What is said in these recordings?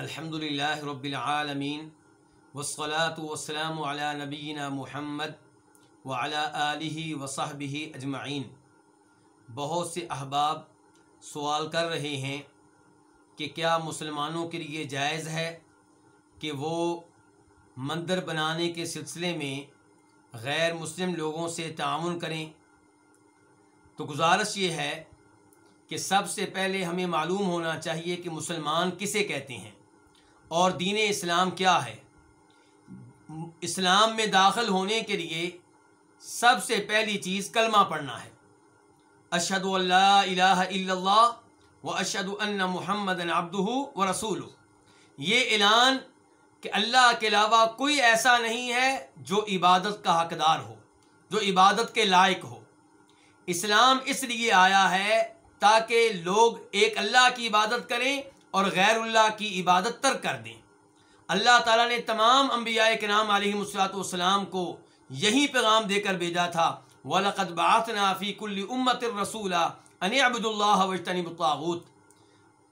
الحمد للہ رب العالمین وسلاۃ وسلام علی نبینا محمد وعلی آلہ وصحبہ اجمعین۔ بہت سے احباب سوال کر رہے ہیں کہ کیا مسلمانوں کے لیے جائز ہے کہ وہ مندر بنانے کے سلسلے میں غیر مسلم لوگوں سے تعاون کریں؟ تو گزارش یہ ہے کہ سب سے پہلے ہمیں معلوم ہونا چاہیے کہ مسلمان کسے کہتے ہیں۔ اور دین اسلام کیا ہے؟ اسلام میں داخل ہونے کے لیے سب سے پہلی چیز کلمہ پڑھنا ہے۔ اشد اللہ الہ الا اللہ و اشد ان محمد ابدہ و رسول یہ اعلان کہ اللہ کے علاوہ کوئی ایسا نہیں ہے جو عبادت کا حقدار ہو، جو عبادت کے لائق ہو۔ اسلام اس لیے آیا ہے تاکہ لوگ ایک اللہ کی عبادت کریں اور غیر اللہ کی عبادت تر کر دیں۔ اللہ تعالیٰ نے تمام انبیاء کے نام علیہ مسلاط والسلام کو یہی پیغام دے کر بھیجا تھا، وَلَقَدْ بَعَثْنَا فِي كُلِّ أُمَّةٍ رَسُولًا أَنِ اعْبُدُوا اللَّهَ وَاجْتَنِبُوا الطَّاغُوتَ۔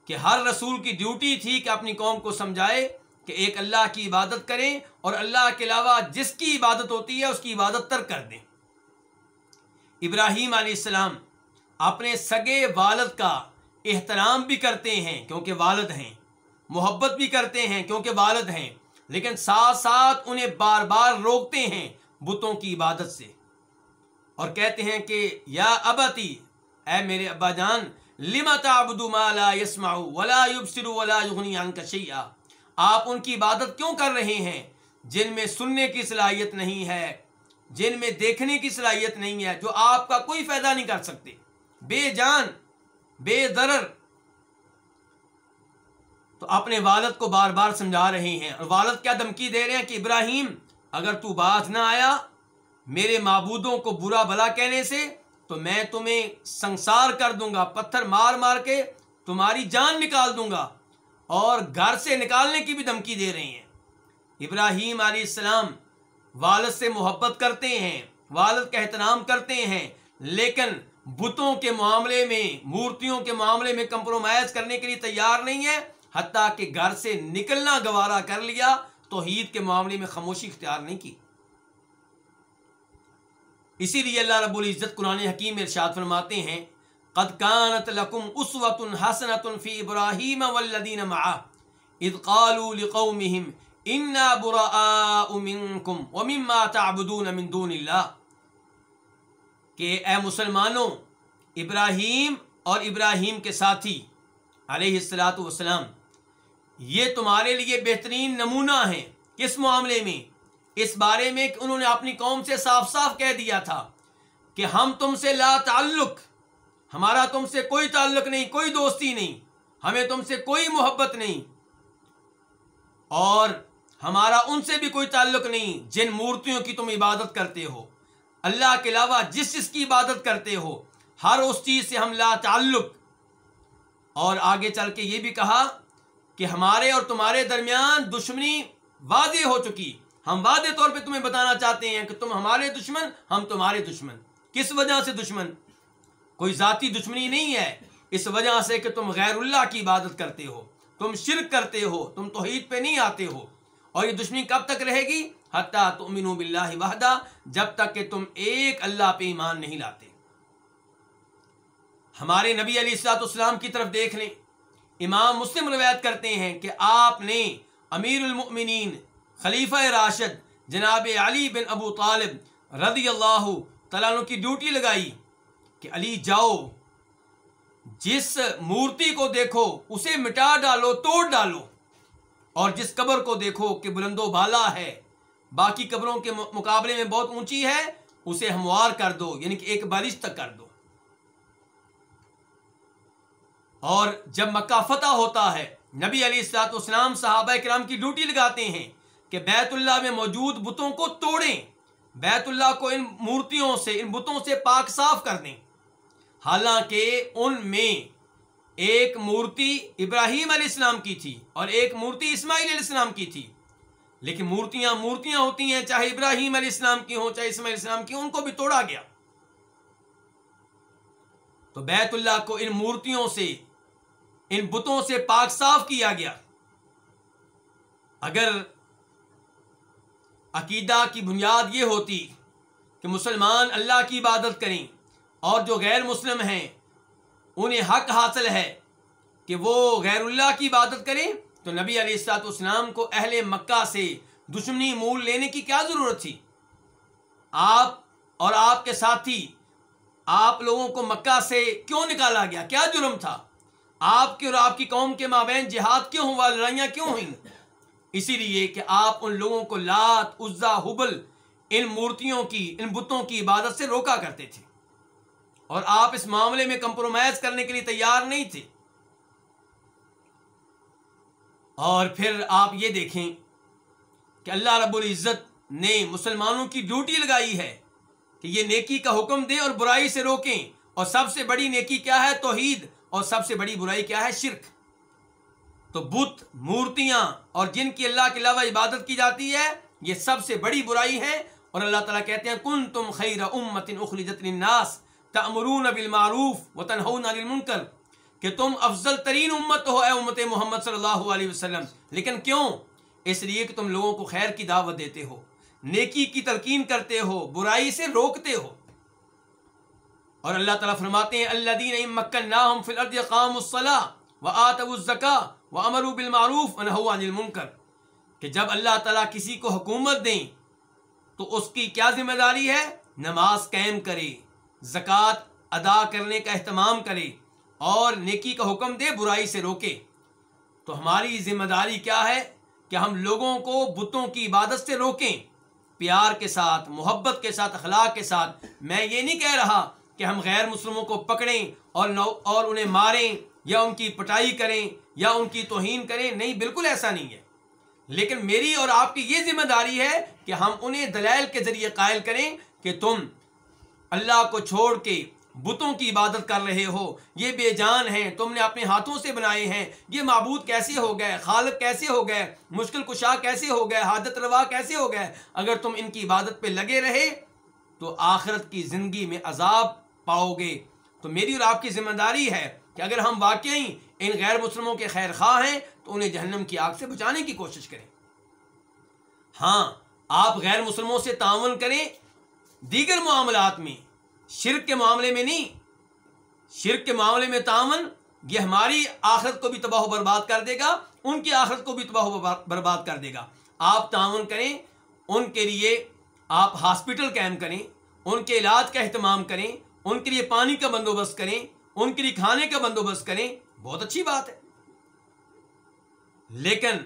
کہ ہر رسول کی ڈیوٹی تھی کہ اپنی قوم کو سمجھائے کہ ایک اللہ کی عبادت کریں اور اللہ کے علاوہ جس کی عبادت ہوتی ہے اس کی عبادت تر کر دیں۔ ابراہیم علیہ السلام اپنے سگے والد کا احترام بھی کرتے ہیں کیونکہ والد ہیں، محبت بھی کرتے ہیں کیونکہ والد ہیں، لیکن ساتھ ساتھ انہیں بار بار روکتے ہیں بتوں کی عبادت سے۔ اور کہتے ہیں کہ، یا ابتی، اے میرے ابا جان، لما تعبدو ما لا يسمعو ولا يبصرو ولا يغنی عنک شیئا۔ آپ ان کی عبادت کیوں کر رہے ہیں؟ جن میں سننے کی صلاحیت نہیں ہے، جن میں دیکھنے کی صلاحیت نہیں ہے، جو آپ کا کوئی فائدہ نہیں کر سکتے۔ بے جان بے ضرر۔ تو اپنے والد کو بار بار سمجھا رہے ہیں۔ اور والد کیا دھمکی دے رہے ہیں کہ ابراہیم، اگر تو باز نہ آیا میرے معبودوں کو برا بھلا کہنے سے، تو میں تمہیں سنسار کر دوں گا، پتھر مار مار کے تمہاری جان نکال دوں گا۔ اور گھر سے نکالنے کی بھی دھمکی دے رہے ہیں۔ ابراہیم علیہ السلام والد سے محبت کرتے ہیں، والد کا احترام کرتے ہیں، لیکن بتوں کے معاملے میں، مورتیوں کے معاملے میں کمپرومائز کرنے کے لیے تیار نہیں ہے حتیٰ کہ گھر سے نکلنا گوارا کر لیا، توحید کے معاملے میں خاموشی اختیار نہیں کی۔ اسی لیے اللہ رب العزت قرآن حکیم ارشاد فرماتے ہیں، قد كانت لكم اسوة حسنة في ابراهيم والذين معه اذ قالوا لقومهم انا براء منكم ومما تعبدون من دون الله کہ اے مسلمانوں، ابراہیم اور ابراہیم کے ساتھی، علیہ السلاۃ والسلام، یہ تمہارے لیے بہترین نمونہ ہیں۔ کس معاملے میں؟ اس بارے میں کہ انہوں نے اپنی قوم سے صاف صاف کہہ دیا تھا کہ ہم تم سے لا تعلق، ہمارا تم سے کوئی تعلق نہیں، کوئی دوستی نہیں، ہمیں تم سے کوئی محبت نہیں، اور ہمارا ان سے بھی کوئی تعلق نہیں، جن مورتیوں کی تم عبادت کرتے ہو۔ اللہ کے علاوہ جس جس کی عبادت کرتے ہو، ہر اس چیز سے ہم لا تعلق۔ اور آگے چل کے یہ بھی کہا کہ ہمارے اور تمہارے درمیان دشمنی واضح ہو چکی۔ ہم واضح طور پہ تمہیں بتانا چاہتے ہیں کہ تم ہمارے دشمن، ہم تمہارے دشمن۔ کس وجہ سے دشمن؟ کوئی ذاتی دشمنی نہیں ہے۔ اس وجہ سے کہ تم غیر اللہ کی عبادت کرتے ہو۔ تم شرک کرتے ہو۔ تم توحید پہ نہیں آتے ہو۔ اور یہ دشمنی کب تک رہے گی؟ حتیٰ تؤمنوا باللہ وحدہ جب تک کہ تم ایک اللہ پہ ایمان نہیں لاتے۔ ہمارے نبی علیہ السلاۃ السلام کی طرف دیکھ لیں۔ امام مسلم روایت کرتے ہیں کہ آپ نے امیر المؤمنین خلیفہ راشد جناب علی بن ابو طالب رضی اللہ تعالیٰ کی ڈیوٹی لگائی کہ علی جاؤ، جس مورتی کو دیکھو اسے مٹا ڈالو، توڑ ڈالو اور جس قبر کو دیکھو کہ بلند و بالا ہے۔ باقی قبروں کے مقابلے میں بہت اونچی ہے، اسے ہموار کر دو یعنی کہ ایک بارش تک کر دو۔ اور جب مکہ فتح ہوتا ہے، نبی علی السلاط اسلام صحابہ کرام کی ڈیوٹی لگاتے ہیں کہ بیت اللہ میں موجود بتوں کو توڑیں، بیت اللہ کو ان مورتیوں سے، ان بتوں سے پاک صاف کر دیں۔ حالانکہ ان میں ایک مورتی ابراہیم علیہ السلام کی تھی اور ایک مورتی اسماعیل علیہ السلام کی تھی۔ لیکن مورتیاں مورتیاں ہوتی ہیں، چاہے ابراہیم علیہ السلام کی ہوں، چاہے اسماعیل السلام کی ہوں ان کو بھی توڑا گیا۔ تو بیت اللہ کو ان مورتیوں سے، ان بتوں سے پاک صاف کیا گیا۔ اگر عقیدہ کی بنیاد یہ ہوتی کہ مسلمان اللہ کی عبادت کریں اور جو غیر مسلم ہیں، انہیں حق حاصل ہے کہ وہ غیر اللہ کی عبادت کریں تو نبی علیہ السلاط اسلام کو اہل مکہ سے دشمنی مول لینے کی کیا ضرورت تھی؟ آپ اور آپ کے ساتھی، آپ لوگوں کو مکہ سے کیوں نکالا گیا؟ کیا جرم تھا؟ آپ کے اور آپ کی قوم کے مابین جہاد کیوں ہوا؟ لڑائیاں کیوں ہوئیں؟ اسی لیے کہ آپ ان لوگوں کو لات، عزا، حبل، ان مورتیوں کی، ان بتوں کی عبادت سے روکا کرتے تھے۔ اور آپ اس معاملے میں کمپرومائز کرنے کے لیے تیار نہیں تھے۔ اور پھر آپ یہ دیکھیں کہ اللہ رب العزت نے مسلمانوں کی ڈیوٹی لگائی ہے کہ یہ نیکی کا حکم دیں اور برائی سے روکیں۔ اور سب سے بڑی نیکی کیا ہے؟ توحید۔ اور سب سے بڑی برائی کیا ہے؟ شرک۔ تو بت، مورتیاں اور جن کی اللہ کے علاوہ عبادت کی جاتی ہے، یہ سب سے بڑی برائی ہے۔ اور اللہ تعالیٰ کہتے ہیں کن تم خیر امت اخرجت للناس تأمرون بالمعروف وتنہون عن المنکر کہ تم افضل ترین امت ہو اے امت محمد صلی اللہ علیہ وسلم۔ لیکن کیوں؟ اس لیے کہ تم لوگوں کو خیر کی دعوت دیتے ہو، نیکی کی تلقین کرتے ہو، برائی سے روکتے ہو۔ اور اللہ تعالیٰ فرماتے ہیں اللہ دین مکن فی الارض قام الصلاح و آتب الزکا و امر بالمعروف ونہو عن المنکر۔ کہ جب اللہ تعالیٰ کسی کو حکومت دیں، تو اس کی کیا ذمہ داری ہے؟ نماز قائم کرے، زکوٰۃ ادا کرنے کا اہتمام کرے۔ اور نیکی کا حکم دے، برائی سے روکے۔ تو ہماری ذمہ داری کیا ہے کہ ہم لوگوں کو بتوں کی عبادت سے روکیں۔ پیار کے ساتھ، محبت کے ساتھ، اخلاق کے ساتھ۔ میں یہ نہیں کہہ رہا کہ ہم غیر مسلموں کو پکڑیں اور اور انہیں ماریں یا ان کی پٹائی کریں یا ان کی توہین کریں۔ نہیں، بالکل ایسا نہیں ہے۔ لیکن میری اور آپ کی یہ ذمہ داری ہے کہ ہم انہیں دلائل کے ذریعے قائل کریں کہ تم اللہ کو چھوڑ کے بتوں کی عبادت کر رہے ہو۔ یہ بے جان ہیں۔ تم نے اپنے ہاتھوں سے بنائے ہیں۔ یہ معبود کیسے ہو گئے؟ خالق کیسے ہو گئے؟ مشکل کشا کیسے ہو گئے؟ حادت روا کیسے ہو گئے؟ اگر تم ان کی عبادت پہ لگے رہے تو آخرت کی زندگی میں عذاب پاؤ گے۔ تو میری اور آپ کی ذمہ داری ہے کہ اگر ہم واقعی ان غیر مسلموں کے خیر خواہ ہیں تو انہیں جہنم کی آگ سے بچانے کی کوشش کریں۔ ہاں آپ غیر مسلموں سے تعاون کریں۔ دیگر معاملات میں شرک کے معاملے میں نہیں، شرک کے معاملے میں تعاون یہ ہماری آخرت کو بھی تباہ و برباد کر دے گا، ان کی آخرت کو بھی تباہ و برباد کر دے گا۔ آپ تعاون کریں، ان کے لیے آپ ہاسپٹل قائم کریں، ان کے علاج کا اہتمام کریں، ان کے لیے پانی کا بندوبست کریں، ان کے لیے کھانے کا بندوبست کریں، بہت اچھی بات ہے۔ لیکن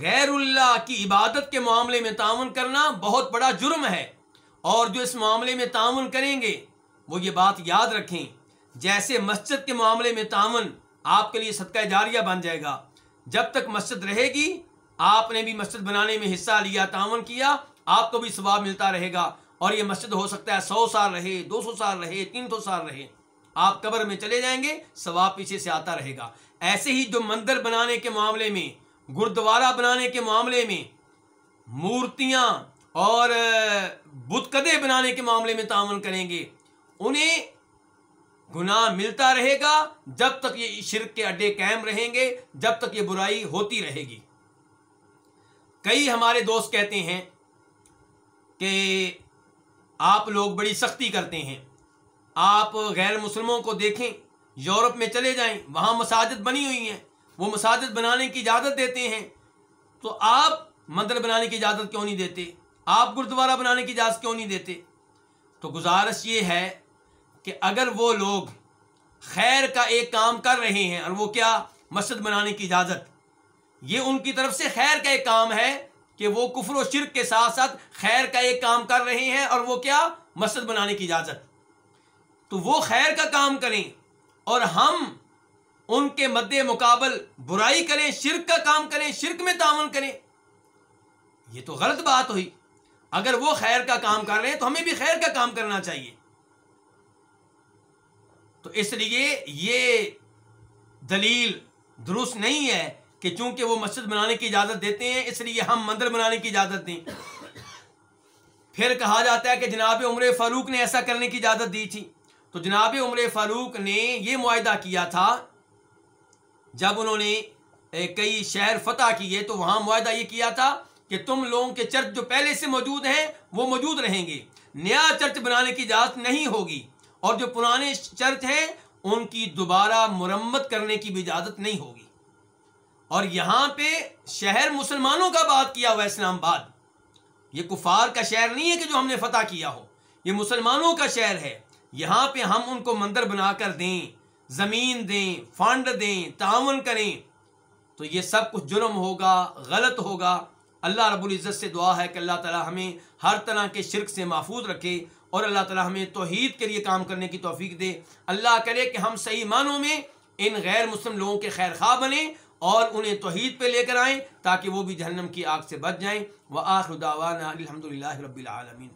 غیر اللہ کی عبادت کے معاملے میں تعاون کرنا بہت بڑا جرم ہے۔ اور جو اس معاملے میں تعاون کریں گے، وہ یہ بات یاد رکھیں، جیسے مسجد کے معاملے میں تعاون آپ کے لیے صدقہ جاریہ بن جائے گا۔ جب تک مسجد رہے گی، آپ نے بھی مسجد بنانے میں حصہ لیا، تعاون کیا، آپ کو بھی ثواب ملتا رہے گا۔ اور یہ مسجد ہو سکتا ہے سو سال رہے، دو سو سال رہے، تین سو سال رہے۔ آپ قبر میں چلے جائیں گے، ثواب پیچھے سے آتا رہے گا۔ ایسے ہی جو مندر بنانے کے معاملے میں، گردوارہ بنانے کے معاملے میں، مورتیاں اور بت کدے بنانے کے معاملے میں تعاون کریں گے۔ انہیں گناہ ملتا رہے گا جب تک یہ شرک کے اڈے قائم رہیں گے، جب تک یہ برائی ہوتی رہے گی۔ کئی ہمارے دوست کہتے ہیں کہ آپ لوگ بڑی سختی کرتے ہیں۔ آپ غیر مسلموں کو دیکھیں، یورپ میں چلے جائیں، وہاں مساجد بنی ہوئی ہیں، وہ مساجد بنانے کی اجازت دیتے ہیں۔ تو آپ مندر بنانے کی اجازت کیوں نہیں دیتے؟ آپ گردوارہ بنانے کی اجازت کیوں نہیں دیتے؟ تو گزارش یہ ہے کہ اگر وہ لوگ خیر کا ایک کام کر رہے ہیں اور وہ کیا مسجد بنانے کی اجازت؟ یہ ان کی طرف سے خیر کا ایک کام ہے کہ وہ کفر و شرک کے ساتھ ساتھ خیر کا ایک کام کر رہے ہیں اور وہ کیا مسجد بنانے کی اجازت۔ تو وہ خیر کا کام کریں اور ہم ان کے مد مقابل برائی کریں، شرک کا کام کریں، شرک میں تعاون کریں۔ یہ تو غلط بات ہوئی۔ اگر وہ خیر کا کام کر رہے ہیں تو ہمیں بھی خیر کا کام کرنا چاہیے۔ تو اس لیے یہ دلیل درست نہیں ہے کہ چونکہ وہ مسجد بنانے کی اجازت دیتے ہیں، اس لیے ہم مندر بنانے کی اجازت دیں۔ پھر کہا جاتا ہے کہ جناب عمر فاروق نے ایسا کرنے کی اجازت دی تھی۔ تو جناب عمر فاروق نے یہ معاہدہ کیا تھا، جب انہوں نے کئی شہر فتح کیے تو وہاں معاہدہ یہ کیا تھا کہ تم لوگوں کے چرچ جو پہلے سے موجود ہیں، وہ موجود رہیں گے۔ نیا چرچ بنانے کی اجازت نہیں ہوگی۔ اور جو پرانے چرچ ہیں، ان کی دوبارہ مرمت کرنے کی بھی اجازت نہیں ہوگی۔ اور یہاں پہ شہر مسلمانوں کا بات کیا ہوا اسلام آباد۔ یہ کفار کا شہر نہیں ہے کہ جو ہم نے فتح کیا ہو۔ یہ مسلمانوں کا شہر ہے۔ یہاں پہ ہم ان کو مندر بنا کر دیں، زمین دیں، فنڈ دیں، تعاون کریں۔ تو یہ سب کچھ جرم ہوگا، غلط ہوگا۔ اللہ رب العزت سے دعا ہے کہ اللہ تعالی ہمیں ہر طرح کے شرک سے محفوظ رکھے اور اللہ تعالی ہمیں توحید کے لیے کام کرنے کی توفیق دے۔ اللہ کرے کہ ہم صحیح معنوں میں ان غیر مسلم لوگوں کے خیر خواہ بنیں اور انہیں توحید پہ لے کر آئیں تاکہ وہ بھی جہنم کی آگ سے بچ جائیں۔ وہ آخر دعوانا الحمد للہ رب العالمین۔